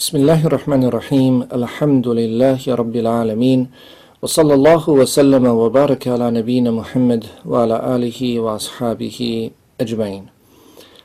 Bismillahirrahmanirrahim. Alhamdulillahi rabbil alamin. Wa sallallahu wa sallama wa baraka ala nabina Muhammad wa ala alihi wa ashabihi ajma'in.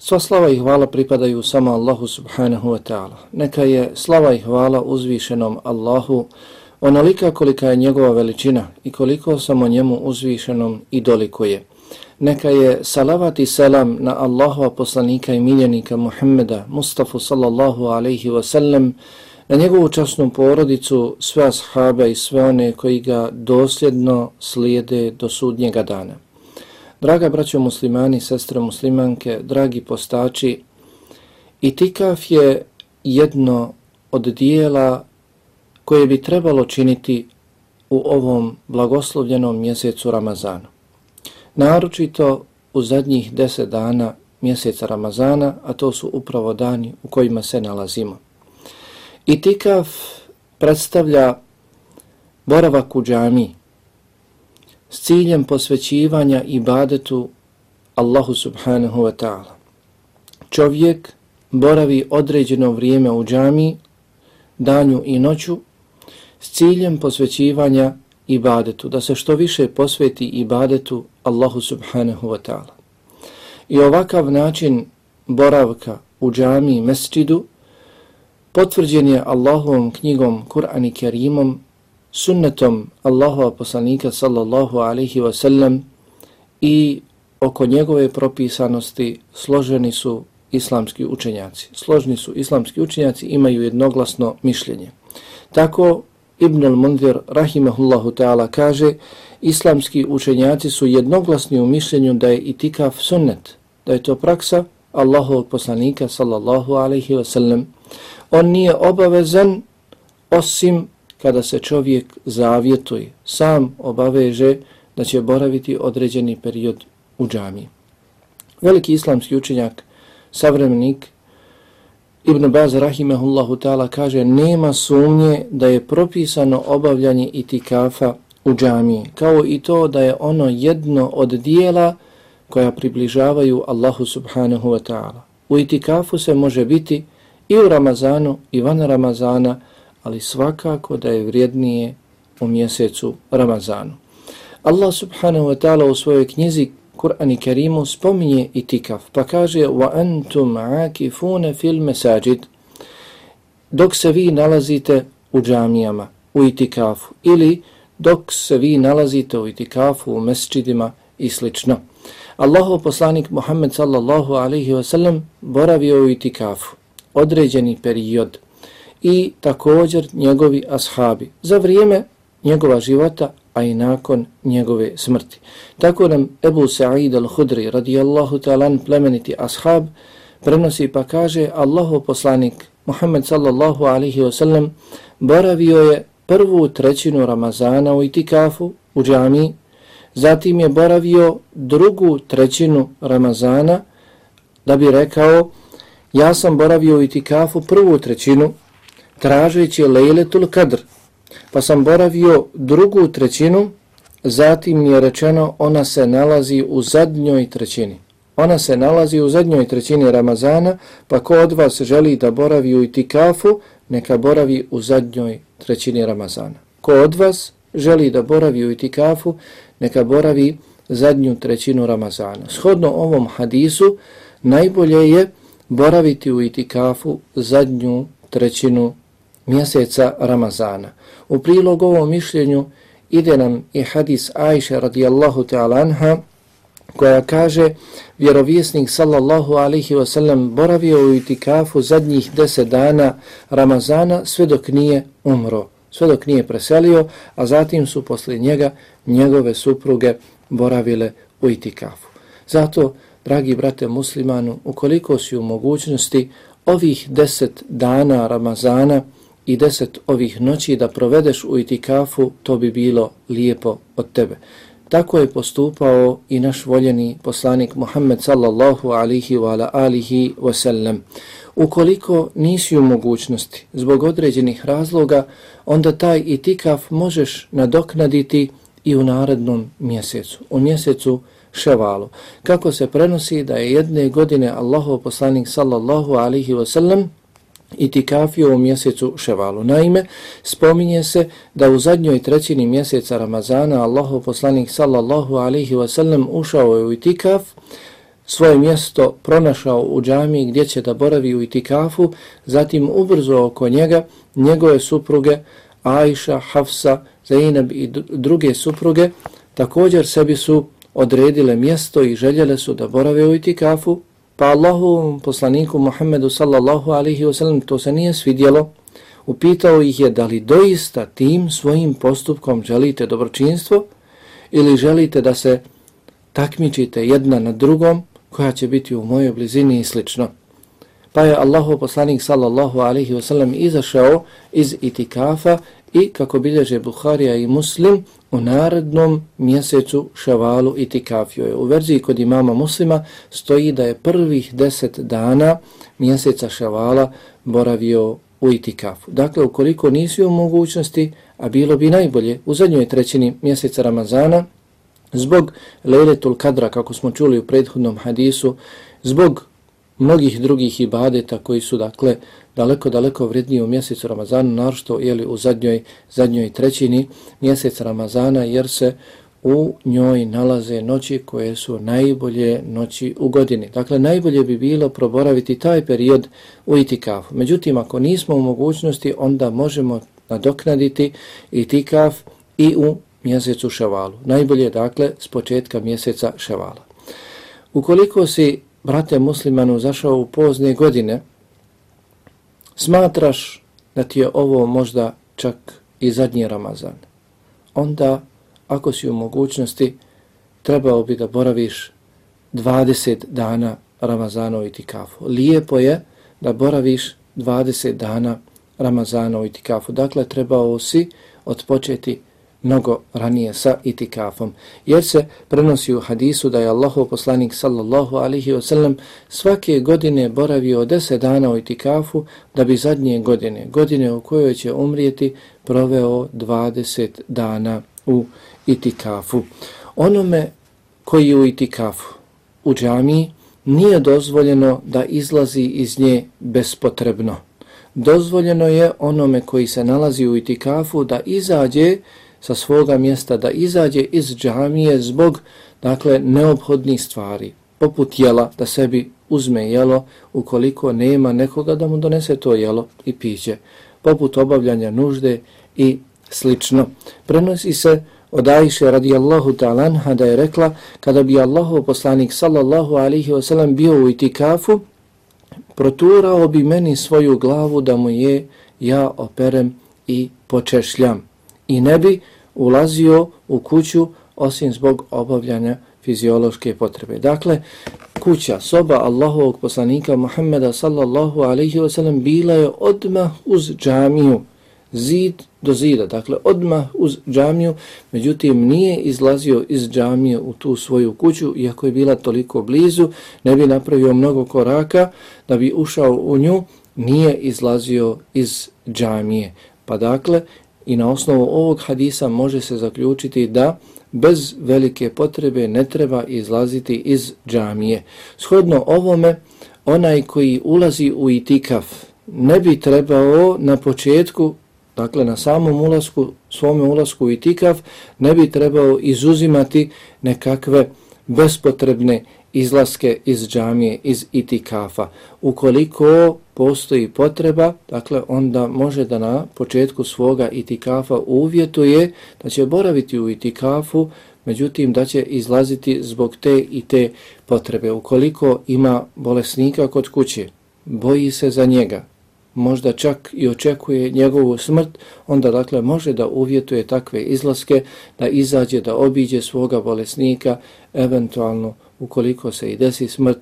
Sva slava i hvala pripadaju samo Allahu subhanahu wa ta'ala. Neka je slava i hvala uzvišenom Allahu onolika kolika je njegova veličina i koliko samo njemu uzvišenom i dolikuje. Neka je salavat i selam na Allahova poslanika i miljenika Muhammeda Mustafa sallallahu alaihi wa sallam, na njegovu časnu porodicu, sve ashabe i sve one koji ga dosljedno slijede do sudnjega dana. Draga braćo muslimani, sestre muslimanke, dragi postači, itikaf je jedno od dijela koje bi trebalo činiti u ovom blagoslovljenom mjesecu Ramazanu naročito u zadnjih deset dana mjeseca Ramazana, a to su upravo dani u kojima se nalazimo. I predstavlja boravak u džami s ciljem posvećivanja ibadetu Allahu subhanahu wa ta'ala. Čovjek boravi određeno vrijeme u džami, danju i noću, s ciljem posvećivanja ibadetu, da se što više posveti ibadetu Allahu subhanahu wa ta'ala. I ovakav način boravka u džami i mesčidu potvrđen je Allahovom knjigom Kur'an i Kerimom, sunnetom Allahova poslanika sallallahu alaihi wa sallam i oko njegove propisanosti složeni su islamski učenjaci. Složni su islamski učenjaci, imaju jednoglasno mišljenje. Tako Ibn al-Mundir rahimahullahu ta'ala kaže islamski učenjaci su jednoglasni u mišljenju da je itikaf sunnet, da je to praksa Allahovog poslanika sallallahu alaihi wa sallam. On nije obavezan osim kada se čovjek zavjetuje, sam obaveže da će boraviti određeni period u džami. Veliki islamski učenjak, savremenik Ibn Baz rahimehullahu ta'ala kaže nema sumnje da je propisano obavljanje itikafa u džamiji, kao i to da je ono jedno od dijela koja približavaju Allahu subhanahu wa ta'ala. U itikafu se može biti i u Ramazanu i van Ramazana, ali svakako da je vrijednije u mjesecu Ramazanu. Allah subhanahu wa ta'ala u svojoj knjizi Kur'an i Kerimu spominje itikaf, pa kaže wa antum فِي fil dok se vi nalazite u džamijama, u itikafu ili dok se vi nalazite u itikafu, u mesčidima i slično. Allahu poslanik Muhammed sallallahu alaihi wa sallam boravio u itikafu određeni period i također njegovi ashabi za vrijeme njegova života, a i nakon njegove smrti. Tako nam Ebu Sa'id al-Hudri radijallahu talan plemeniti ashab prenosi pa kaže Allahu poslanik Muhammed sallallahu alaihi wa sallam boravio je prvu trećinu Ramazana u itikafu u džami, zatim je boravio drugu trećinu Ramazana da bi rekao ja sam boravio u itikafu prvu trećinu tražeći lejletul kadr pa sam boravio drugu trećinu, zatim mi je rečeno ona se nalazi u zadnjoj trećini. Ona se nalazi u zadnjoj trećini Ramazana, pa ko od vas želi da boravi u itikafu, neka boravi u zadnjoj trećini Ramazana. Ko od vas želi da boravi u itikafu, neka boravi zadnju trećinu Ramazana. Shodno ovom hadisu, najbolje je boraviti u itikafu zadnju trećinu mjeseca Ramazana. U prilog ovom mišljenju ide nam i hadis Ajše radijallahu ta'ala anha koja kaže vjerovjesnik sallallahu alaihi wasallam boravio u itikafu zadnjih deset dana Ramazana sve dok nije umro, sve dok nije preselio, a zatim su posle njega njegove supruge boravile u itikafu. Zato, dragi brate muslimanu, ukoliko si u mogućnosti ovih deset dana Ramazana i deset ovih noći da provedeš u itikafu, to bi bilo lijepo od tebe. Tako je postupao i naš voljeni poslanik Muhammed sallallahu alihi wa alihi wasallam. Ukoliko nisi u mogućnosti zbog određenih razloga, onda taj itikaf možeš nadoknaditi i u narednom mjesecu, u mjesecu ševalu. Kako se prenosi da je jedne godine Allahov poslanik sallallahu alihi wasallam itikafio u mjesecu Ševalu. Naime, spominje se da u zadnjoj trećini mjeseca Ramazana Allahu poslanik sallallahu alaihi wasallam ušao je u itikaf, svoje mjesto pronašao u džamiji gdje će da boravi u itikafu, zatim ubrzo oko njega njegove supruge Aisha, Hafsa, Zainab i druge supruge također sebi su odredile mjesto i željele su da borave u itikafu, pa Allahu poslaniku Muhammedu sallallahu alihi wasallam to se nije svidjelo, upitao ih je da li doista tim svojim postupkom želite dobročinstvo ili želite da se takmičite jedna na drugom koja će biti u mojoj blizini i slično. Pa je Allahu poslanik sallallahu alihi wasallam izašao iz itikafa i kako bilježe Buharija i Muslim u narednom mjesecu šavalu i itikafio je. U verziji kod imama muslima stoji da je prvih deset dana mjeseca šavala boravio u itikafu. Dakle, ukoliko nisi u mogućnosti, a bilo bi najbolje u zadnjoj trećini mjeseca Ramazana, zbog lejletul kadra, kako smo čuli u prethodnom hadisu, zbog mnogih drugih ibadeta koji su, dakle, daleko, daleko vredniji u mjesecu Ramazana, narošto jeli, u zadnjoj, zadnjoj trećini mjeseca Ramazana, jer se u njoj nalaze noći koje su najbolje noći u godini. Dakle, najbolje bi bilo proboraviti taj period u itikafu. Međutim, ako nismo u mogućnosti, onda možemo nadoknaditi itikaf i u mjesecu ševalu. Najbolje, dakle, s početka mjeseca ševala. Ukoliko si, brate muslimanu, zašao u pozne godine, smatraš da ti je ovo možda čak i zadnji Ramazan, onda ako si u mogućnosti trebao bi da boraviš 20 dana Ramazana u itikafu. Lijepo je da boraviš 20 dana Ramazana u itikafu. Dakle, trebao si odpočeti mnogo ranije sa itikafom. Jer se prenosi u hadisu da je Allahov poslanik sallallahu alihi wasallam svake godine boravio 10 dana u itikafu da bi zadnje godine, godine u kojoj će umrijeti, proveo 20 dana u itikafu. Onome koji je u itikafu u džamiji nije dozvoljeno da izlazi iz nje bespotrebno. Dozvoljeno je onome koji se nalazi u itikafu da izađe sa svoga mjesta da izađe iz džamije zbog dakle neophodnih stvari poput jela da sebi uzme jelo ukoliko nema nekoga da mu donese to jelo i piće poput obavljanja nužde i slično. Prenosi se od Ajše radijallahu ta'lanha da je rekla kada bi Allahov poslanik sallallahu alihi wasallam bio u itikafu proturao bi meni svoju glavu da mu je ja operem i počešljam i ne bi ulazio u kuću osim zbog obavljanja fiziološke potrebe. Dakle, kuća, soba Allahovog poslanika Muhammeda sallallahu alaihi wasallam bila je odmah uz džamiju, zid do zida, dakle odmah uz džamiju, međutim nije izlazio iz džamije u tu svoju kuću, iako je bila toliko blizu, ne bi napravio mnogo koraka da bi ušao u nju, nije izlazio iz džamije. Pa dakle, I na osnovu ovog hadisa može se zaključiti da bez velike potrebe ne treba izlaziti iz džamije. Shodno ovome, onaj koji ulazi u itikaf ne bi trebao na početku, dakle na samom ulasku, svome ulasku u itikaf, ne bi trebao izuzimati nekakve bespotrebne izlaske iz džamije, iz itikafa. Ukoliko postoji potreba, dakle onda može da na početku svoga itikafa uvjetuje da će boraviti u itikafu, međutim da će izlaziti zbog te i te potrebe. Ukoliko ima bolesnika kod kuće, boji se za njega, možda čak i očekuje njegovu smrt, onda dakle može da uvjetuje takve izlaske, da izađe, da obiđe svoga bolesnika, eventualno ukoliko se i desi smrt,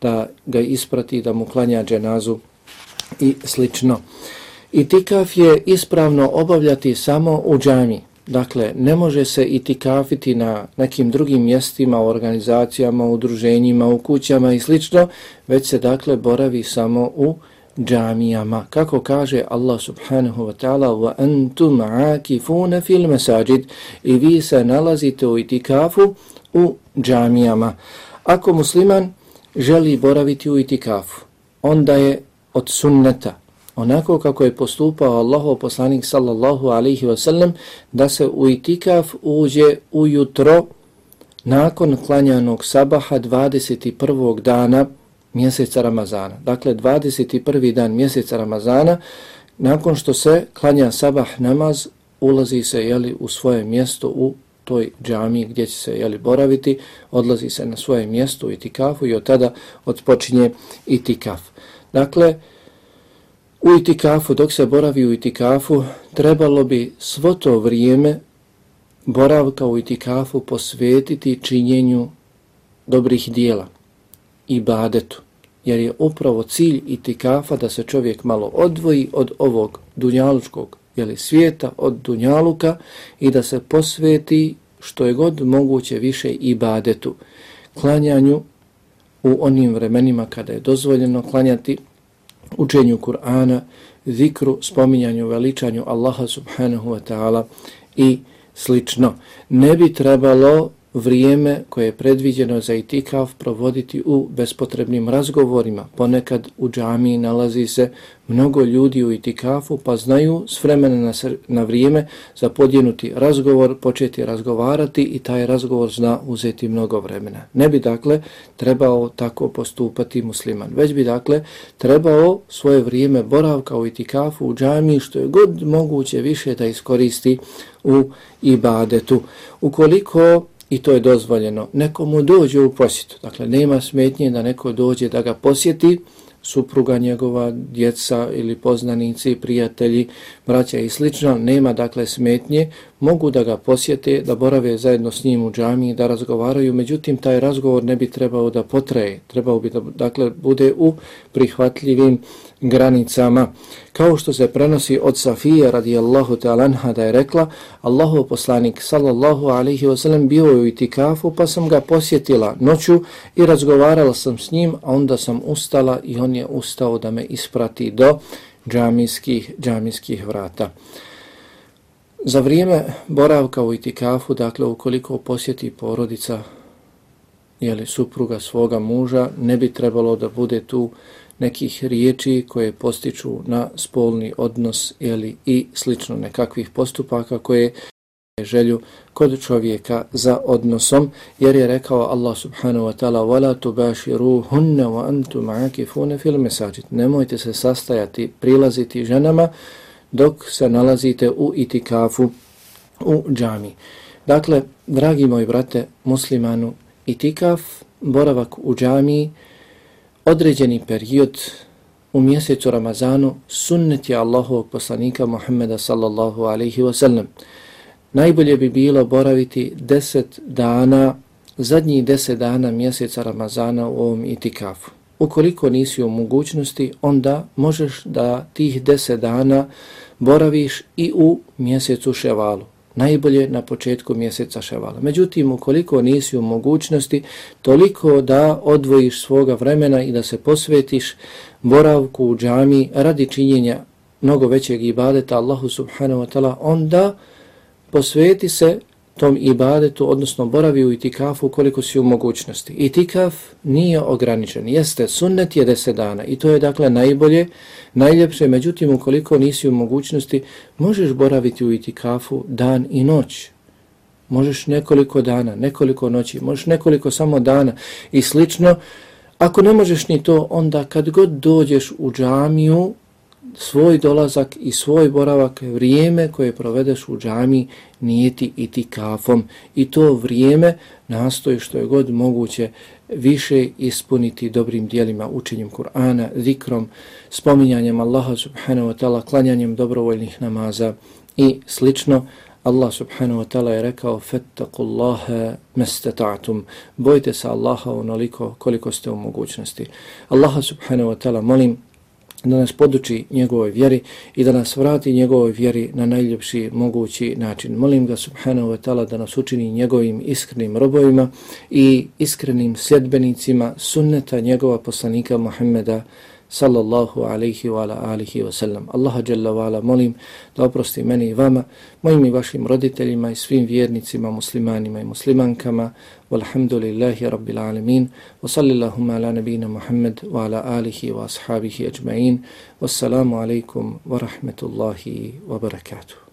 da ga isprati, da mu klanja dženazu i slično. Itikaf je ispravno obavljati samo u džami. Dakle, ne može se itikafiti na nekim drugim mjestima, organizacijama, udruženjima, u kućama i slično, već se dakle boravi samo u džamijama. Kako kaže Allah subhanahu wa ta'ala wa antum akifuna fil masajid i vi se nalazite u itikafu u džamijama. Ako musliman želi boraviti u itikafu, onda je od sunneta onako kako je postupao Allahov poslanik sallallahu alaihi wasallam, da se u itikaf uđe ujutro nakon klanjanog sabaha 21. dana mjeseca Ramazana. Dakle, 21. dan mjeseca Ramazana, nakon što se klanja sabah namaz, ulazi se jeli, u svoje mjesto u toj džami gdje će se jeli, boraviti, odlazi se na svoje mjesto u itikafu i od tada odpočinje itikaf. Dakle, u itikafu, dok se boravi u itikafu, trebalo bi svo to vrijeme boravka u itikafu posvetiti činjenju dobrih dijela, ibadetu, jer je upravo cilj itikafa da se čovjek malo odvoji od ovog dunjalučkog jeli, svijeta, od dunjaluka i da se posveti što je god moguće više ibadetu, klanjanju u onim vremenima kada je dozvoljeno klanjati, učenju Kur'ana, zikru, spominjanju, veličanju Allaha subhanahu wa ta'ala i slično. Ne bi trebalo vrijeme koje je predviđeno za itikaf provoditi u bespotrebnim razgovorima. Ponekad u džamiji nalazi se mnogo ljudi u itikafu pa znaju s vremena na, na vrijeme zapodjenuti razgovor, početi razgovarati i taj razgovor zna uzeti mnogo vremena. Ne bi dakle trebao tako postupati musliman, već bi dakle trebao svoje vrijeme boravka u itikafu u džamiji što je god moguće više da iskoristi u ibadetu. Ukoliko i to je dozvoljeno. Nekomu dođe u posjetu, dakle nema smetnje da neko dođe da ga posjeti, supruga njegova, djeca ili poznanici, prijatelji, braća i slično, nema dakle smetnje, mogu da ga posjete, da borave zajedno s njim u džamiji, da razgovaraju, međutim taj razgovor ne bi trebao da potraje, trebao bi da dakle bude u prihvatljivim granicama. Kao što se prenosi od Safije radijallahu ta'lanha da je rekla Allahu poslanik sallallahu alaihi wasallam bio je u itikafu pa sam ga posjetila noću i razgovarala sam s njim a onda sam ustala i on je ustao da me isprati do džamijskih, džamijskih vrata. Za vrijeme boravka u itikafu, dakle ukoliko posjeti porodica jeli, supruga svoga muža, ne bi trebalo da bude tu nekih riječi koje postiču na spolni odnos ili i slično nekakvih postupaka koje je želju kod čovjeka za odnosom, jer je rekao Allah subhanahu wa ta'ala وَلَا تُبَاشِرُوهُنَّ وَأَنْتُمْ عَكِفُونَ فِي الْمَسَاجِدِ Nemojte se sastajati, prilaziti ženama dok se nalazite u itikafu u džami. Dakle, dragi moji brate muslimanu, itikaf, boravak u džamiji, određeni period u mjesecu Ramazanu sunnet je Allahovog poslanika Muhammeda sallallahu alaihi wasallam. Najbolje bi bilo boraviti deset dana, zadnjih deset dana mjeseca Ramazana u ovom itikafu. Ukoliko nisi u mogućnosti, onda možeš da tih deset dana boraviš i u mjesecu Ševalu najbolje na početku mjeseca ševala. Međutim, ukoliko nisi u mogućnosti toliko da odvojiš svoga vremena i da se posvetiš boravku u džami radi činjenja mnogo većeg ibadeta Allahu subhanahu wa ta'ala, onda posveti se tom ibadetu, odnosno boravi u itikafu koliko si u mogućnosti. Itikaf nije ograničen, jeste sunnet je deset dana i to je dakle najbolje, najljepše, međutim ukoliko nisi u mogućnosti, možeš boraviti u itikafu dan i noć. Možeš nekoliko dana, nekoliko noći, možeš nekoliko samo dana i slično. Ako ne možeš ni to, onda kad god dođeš u džamiju, svoj dolazak i svoj boravak, vrijeme koje provedeš u džami, nijeti i ti kafom. I to vrijeme nastoji što je god moguće više ispuniti dobrim dijelima, učenjem Kur'ana, zikrom, spominjanjem Allaha subhanahu wa ta'ala, klanjanjem dobrovoljnih namaza i slično. Allah subhanahu wa ta'ala je rekao fattaqullaha mestata'atum bojte se Allaha onoliko koliko ste u mogućnosti Allaha subhanahu wa ta'ala molim da nas poduči njegovoj vjeri i da nas vrati njegovoj vjeri na najljepši mogući način. Molim ga subhanahu wa ta'ala da nas učini njegovim iskrenim robovima i iskrenim sljedbenicima sunneta njegova poslanika Muhammeda sallallahu alaihi wa ala alihi wa sallam. Allaha jalla wa ala molim da oprosti meni i vama, mojim i vašim roditeljima i svim vjernicima, muslimanima i muslimankama. Walhamdulillahi rabbil alamin. Wa sallillahumma ala nabina Muhammad wa ala alihi wa ashabihi ajma'in. Wassalamu alaikum wa rahmetullahi wa barakatuh.